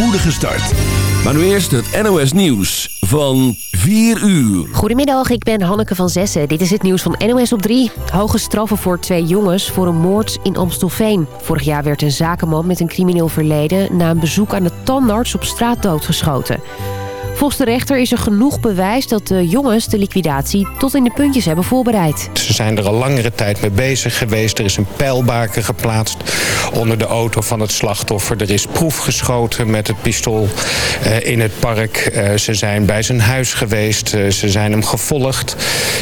spoedige start. Maar nu eerst het NOS Nieuws van 4 uur. Goedemiddag, ik ben Hanneke van Zessen. Dit is het nieuws van NOS op 3. Hoge straffen voor twee jongens voor een moord in Amstelveen. Vorig jaar werd een zakenman met een crimineel verleden... na een bezoek aan de tandarts op straat doodgeschoten. Volgens de rechter is er genoeg bewijs dat de jongens de liquidatie tot in de puntjes hebben voorbereid. Ze zijn er al langere tijd mee bezig geweest. Er is een pijlbaken geplaatst onder de auto van het slachtoffer. Er is proef geschoten met het pistool uh, in het park. Uh, ze zijn bij zijn huis geweest. Uh, ze zijn hem gevolgd.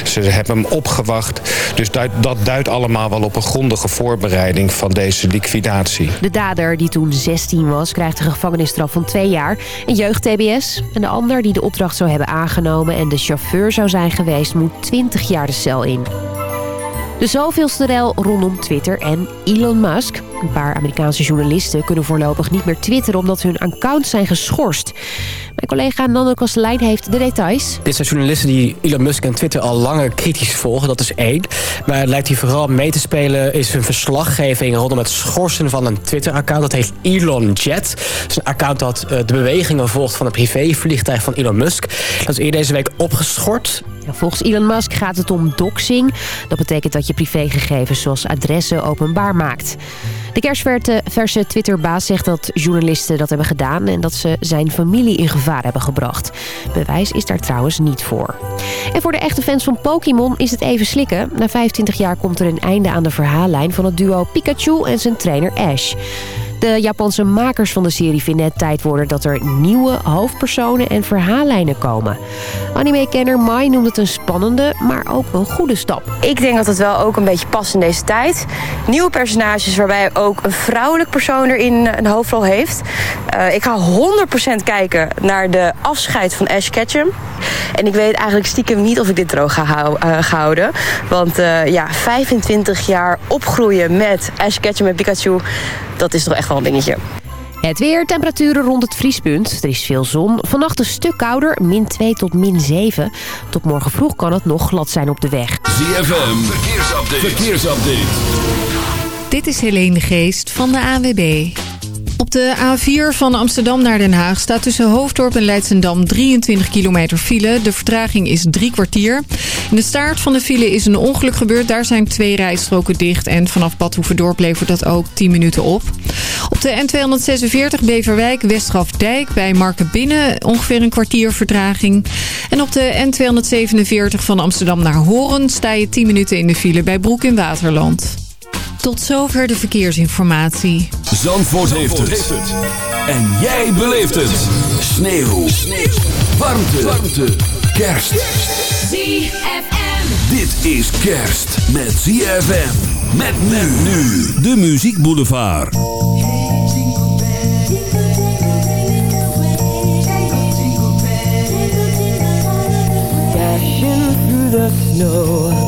Ze hebben hem opgewacht. Dus dat, dat duidt allemaal wel op een grondige voorbereiding van deze liquidatie. De dader, die toen 16 was, krijgt een gevangenisstraf van twee jaar. Een jeugd-TBS. En de die de opdracht zou hebben aangenomen en de chauffeur zou zijn geweest... moet 20 jaar de cel in. De zoveelste rel rondom Twitter en Elon Musk. Een paar Amerikaanse journalisten kunnen voorlopig niet meer twitteren... omdat hun accounts zijn geschorst. Mijn collega Nando Kastelein heeft de details. Dit zijn journalisten die Elon Musk en Twitter al langer kritisch volgen. Dat is één. Maar het lijkt hij vooral mee te spelen... is een verslaggeving rondom het schorsen van een Twitter-account. Dat heet Elon Jet. Dat is een account dat de bewegingen volgt van een privévliegtuig van Elon Musk. Dat is eerder deze week opgeschort. Volgens Elon Musk gaat het om doxing. Dat betekent dat je privégegevens zoals adressen openbaar maakt. De kerstverse Twitterbaas zegt dat journalisten dat hebben gedaan... en dat ze zijn familie in gevaar hebben gebracht. Bewijs is daar trouwens niet voor. En voor de echte fans van Pokémon is het even slikken. Na 25 jaar komt er een einde aan de verhaallijn van het duo Pikachu en zijn trainer Ash. De Japanse makers van de serie vinden het tijd worden dat er nieuwe hoofdpersonen en verhaallijnen komen. Anime-kenner Mai noemt het een spannende, maar ook een goede stap. Ik denk dat het wel ook een beetje past in deze tijd. Nieuwe personages waarbij ook een vrouwelijk persoon erin een hoofdrol heeft. Uh, ik ga 100% kijken naar de afscheid van Ash Ketchum. En ik weet eigenlijk stiekem niet of ik dit droog ga, uh, ga houden. Want ja, 25 jaar opgroeien met Ash Ketchum en Pikachu... dat is toch echt wel een dingetje. Het weer, temperaturen rond het vriespunt. Er is veel zon. Vannacht een stuk kouder, min 2 tot min 7. Tot morgen vroeg kan het nog glad zijn op de weg. ZFM, verkeersupdate. verkeersupdate. Dit is Helene Geest van de AWB. Op de A4 van Amsterdam naar Den Haag staat tussen Hoofddorp en Leidsendam 23 kilometer file. De vertraging is drie kwartier. In de staart van de file is een ongeluk gebeurd. Daar zijn twee rijstroken dicht en vanaf Bad Hoeverdorp levert dat ook 10 minuten op. Op de N246 Beverwijk Westgrafdijk bij Markenbinnen ongeveer een kwartier vertraging. En op de N247 van Amsterdam naar Horen sta je 10 minuten in de file bij Broek in Waterland. Tot zover de verkeersinformatie. Zandvoort, heeft, het. heeft, het. En jij beleeft het. Sneeuw. Sneeuw. Warmte. Warmte. Kerst. ZFM. Dit is kerst met ZFM. Met men nu. De Muziek Boulevard. Dashing through the snow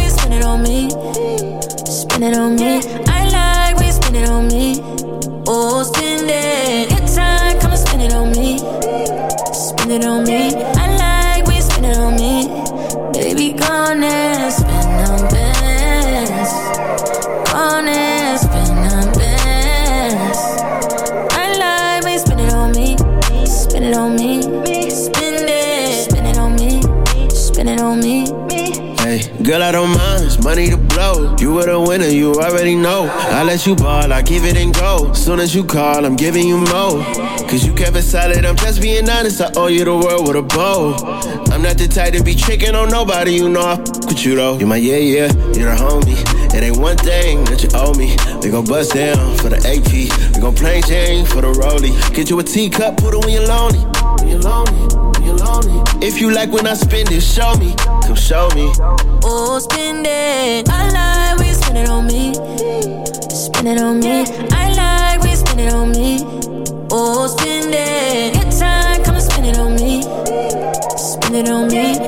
I like when you spend it on me. Spend it on me. I like when you spend it on me. Oh, spend it. Good time, come and spend it on me. Spend it on me. I like when you spend it on me. Baby, gone and spend on bands. Gone and girl, I don't mind. It's money to blow. You were the winner, you already know. I let you ball, I give it and go. Soon as you call, I'm giving you more. Cause you kept it solid, I'm just being honest. I owe you the world with a bow. I'm not the type to be tricking on nobody, you know I fuck with you though. You my yeah, yeah, you're the homie. It ain't one thing that you owe me. We gon' bust down for the AP. We gon' play Jane for the rollie. Get you a teacup, put it when you're lonely. When you're lonely, when you're lonely. If you like when I spend it, show me. Come show me. Oh, spend it. I like you spend it on me. Spend it on me. I like you spend it on me. Oh, spend it. Good time, come and spend it on me. Spend it on me.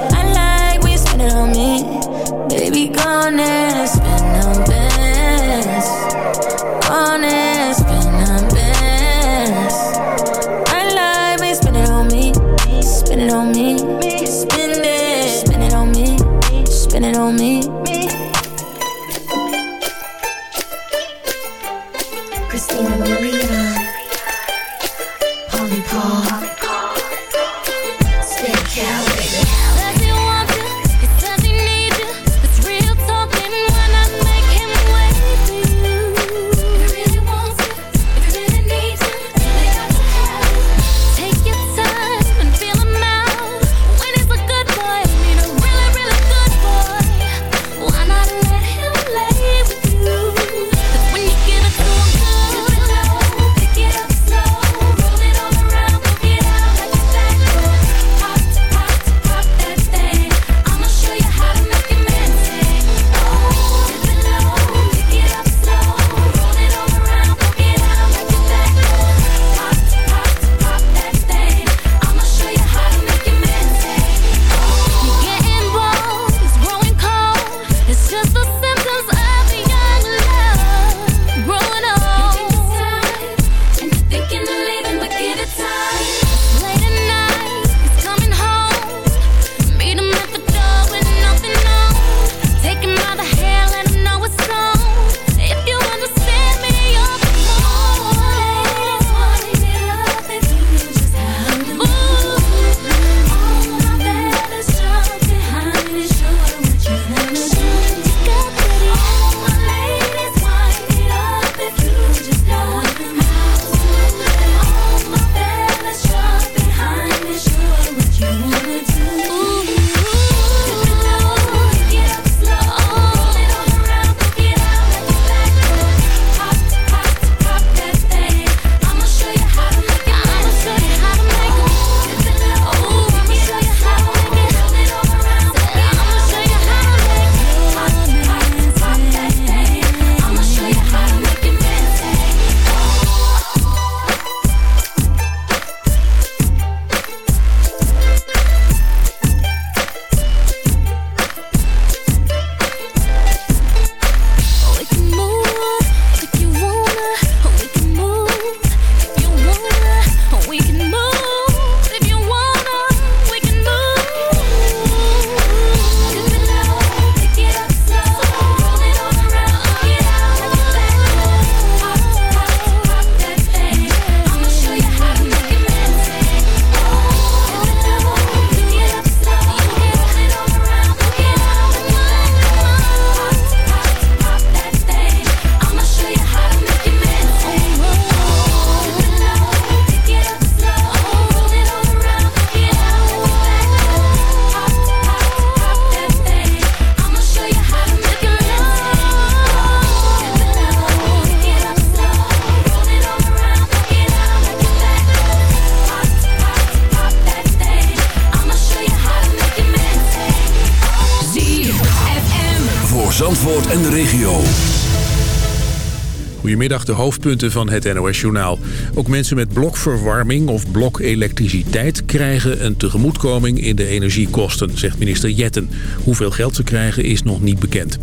Goedemiddag, de hoofdpunten van het NOS-journaal. Ook mensen met blokverwarming of blokelektriciteit krijgen een tegemoetkoming in de energiekosten, zegt minister Jetten. Hoeveel geld ze krijgen is nog niet bekend.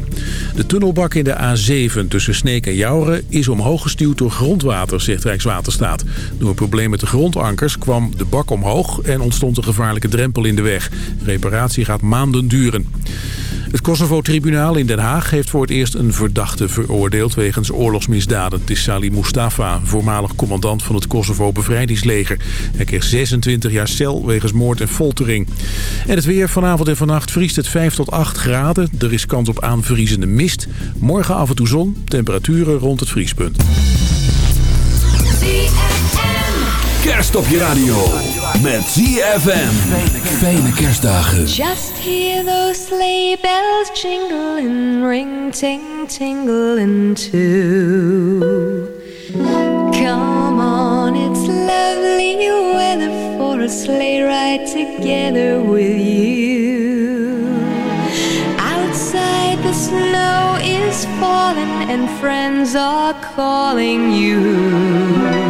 De tunnelbak in de A7 tussen Sneek en Jouren is omhoog gestuwd door grondwater, zegt Rijkswaterstaat. Door een probleem met de grondankers kwam de bak omhoog en ontstond een gevaarlijke drempel in de weg. Reparatie gaat maanden duren. Het Kosovo-tribunaal in Den Haag heeft voor het eerst een verdachte veroordeeld wegens oorlogsmisdaden. Het is Salih Mustafa, voormalig commandant van het Kosovo-bevrijdingsleger. Hij kreeg 26 jaar cel wegens moord en foltering. En het weer vanavond en vannacht vriest het 5 tot 8 graden. Er is kans op aanvriezende mist. Morgen af en toe zon, temperaturen rond het vriespunt. Kerst op je radio. Met ZFM. Fijne kerstdagen. Just hear those sleigh bells jingling, ring ting tingling too. Come on, it's lovely weather for a sleigh ride together with you. Outside the snow is falling and friends are calling you.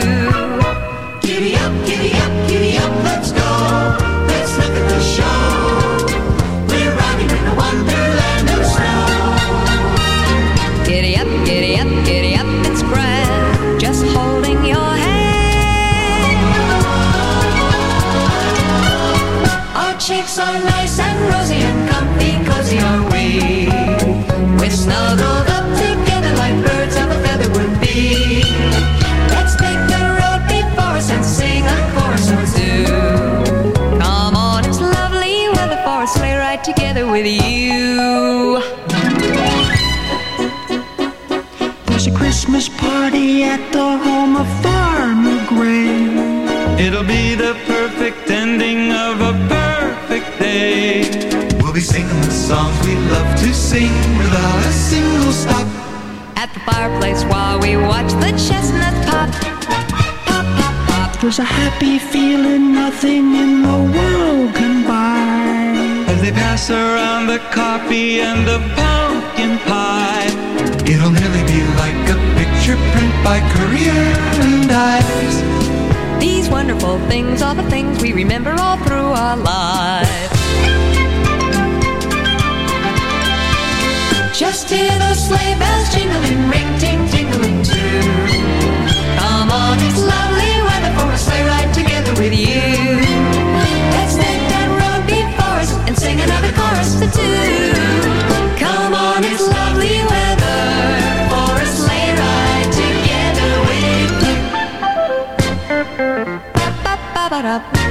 It'll be the perfect ending of a perfect day. We'll be singing the songs we love to sing without a single stop. At the fireplace while we watch the chestnuts pop. Pop, pop, pop There's a happy feeling nothing in the world can buy. As they pass around the coffee and the pumpkin pie. It'll nearly be like a picture print by Currier and Ives. Wonderful things are the things we remember all through our lives. Just hear those sleigh bells jingling, ring ting tingling too. Ba-ba-da.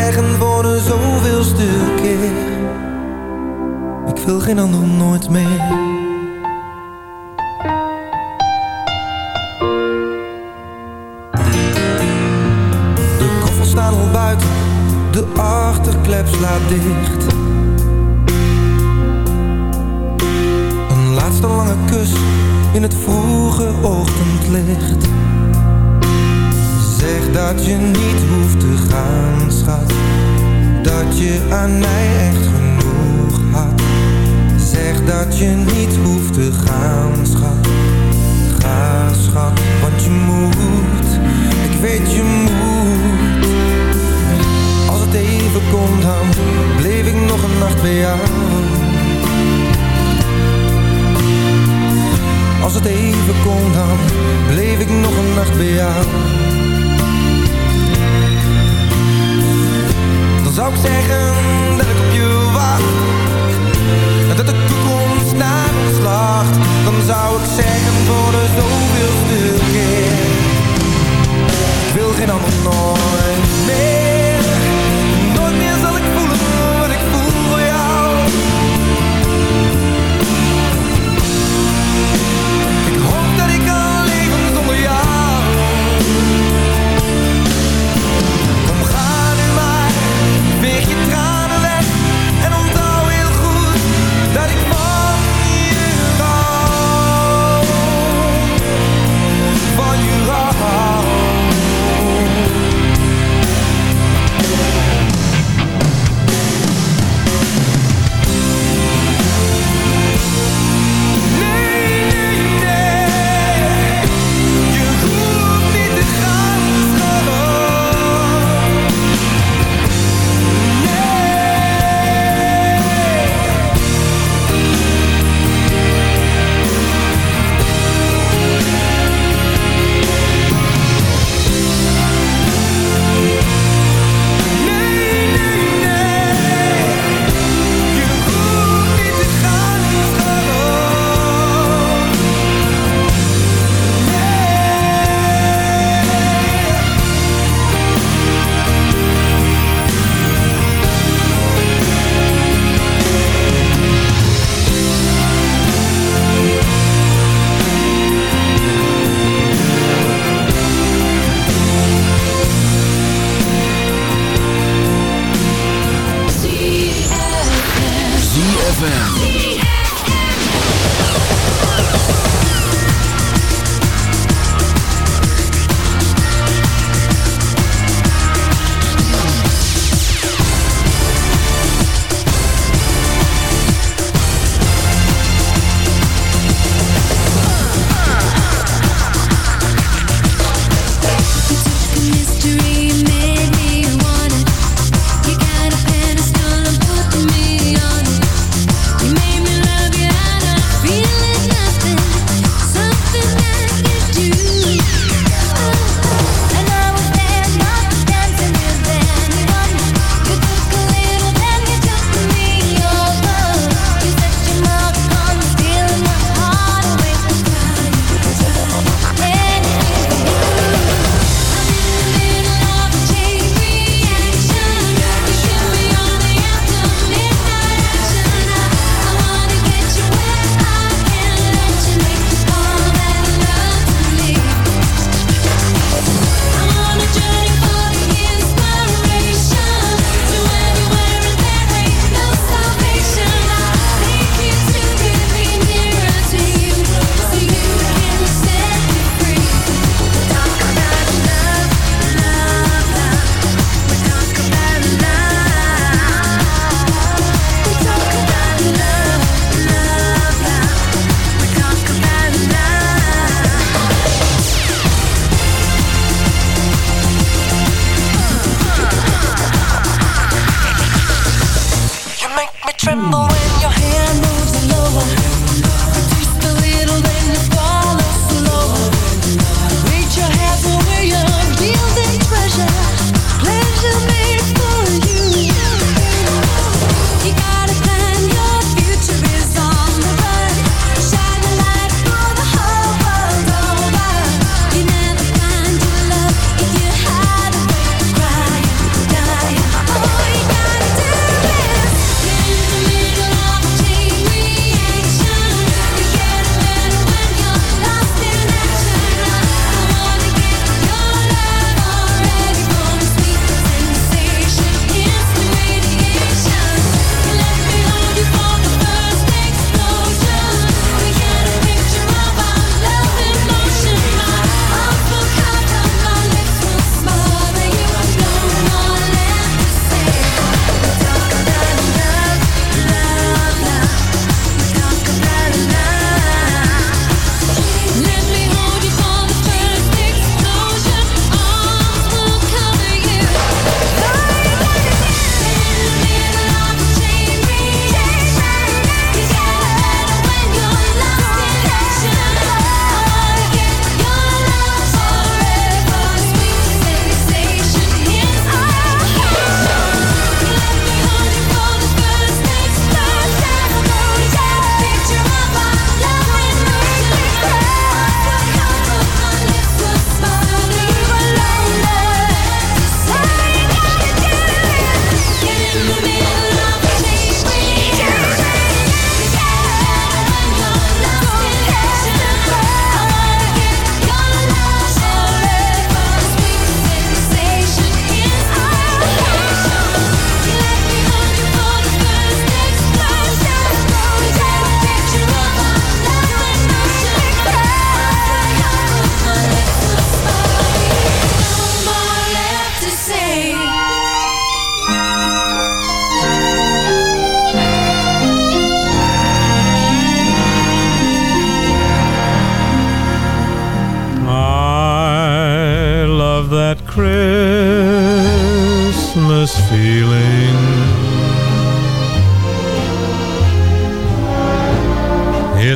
zeggen voor de zoveelste keer Ik wil geen ander nooit meer.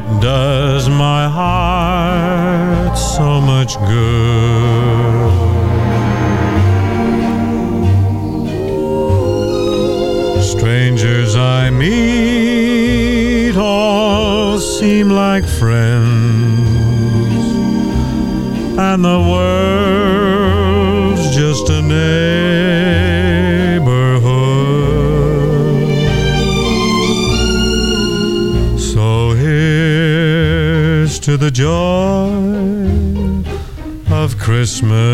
it does my heart so much good. Strangers I meet all seem like friends Christmas.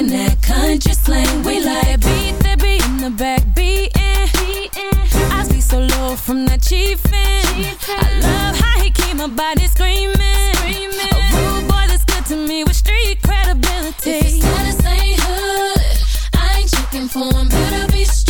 Talking that country slang. We like beat that beat in the back beating. I see so low from that chiefin'. I love how he keep my body screaming. A rude boy that's good to me with street credibility. If his status ain't hood, I ain't checking for him. Better be street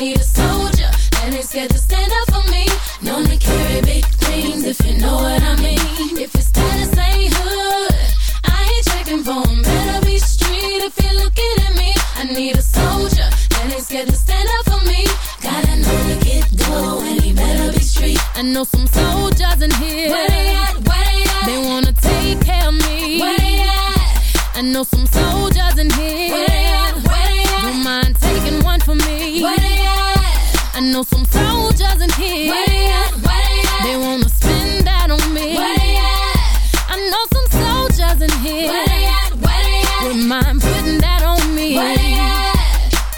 Need a soldier that ain't scared to stand up for me. Known to carry big things if you know what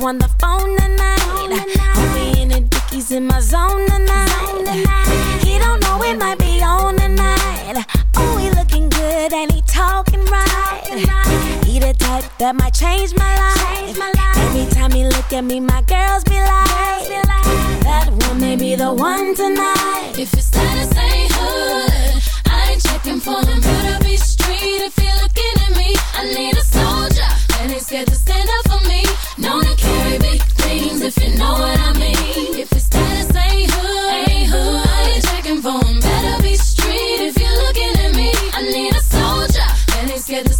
Give one the phone tonight. Homie in the dickies in my zone tonight. He don't know it might be on tonight. Oh, he looking good and he talking right. He the type that might change my life. Every time he look at me, my girls be like, that one may be the one tonight. If his status ain't hood, I ain't checking for him. Better be street if you're looking at me. I need a soldier and ain't scared to stand up for me. Known to carry big things if you know what I mean. If his status ain't hood, ain't hood, I ain't checking for. Better be street if you're looking at me. I need a soldier and ain't scared to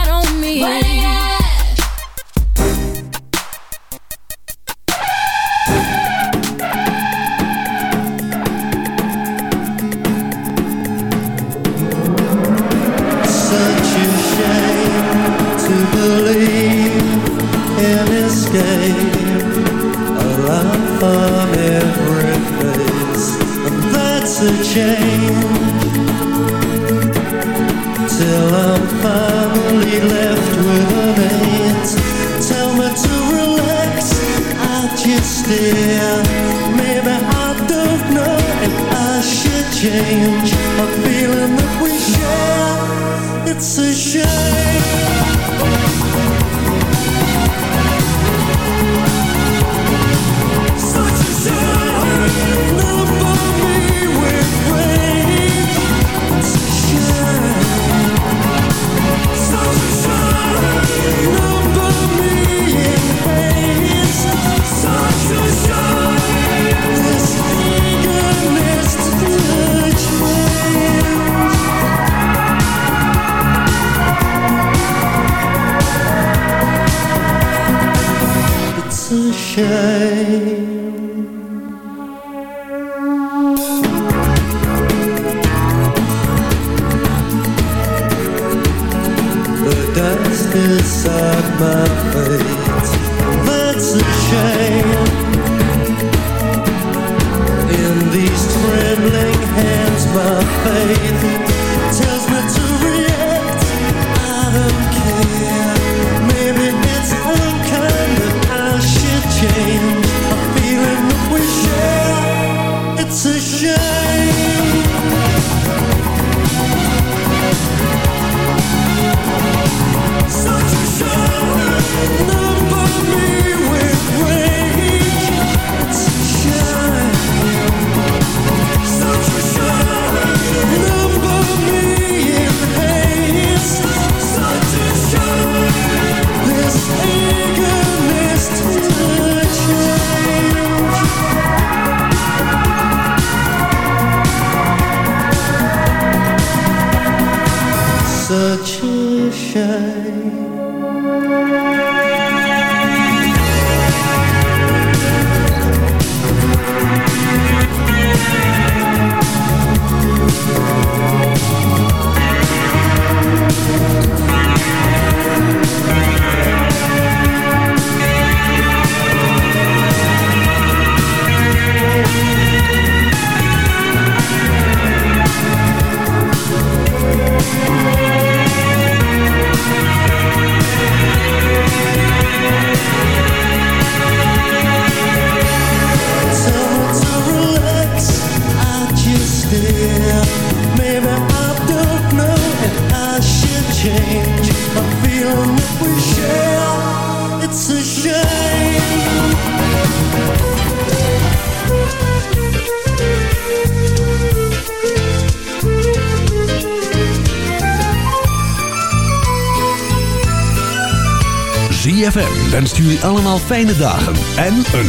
left with. Tell me to relax, I just stare. Maybe I don't know if I should change. A feeling that we share. It's a shame. It's allemaal fijne dagen en een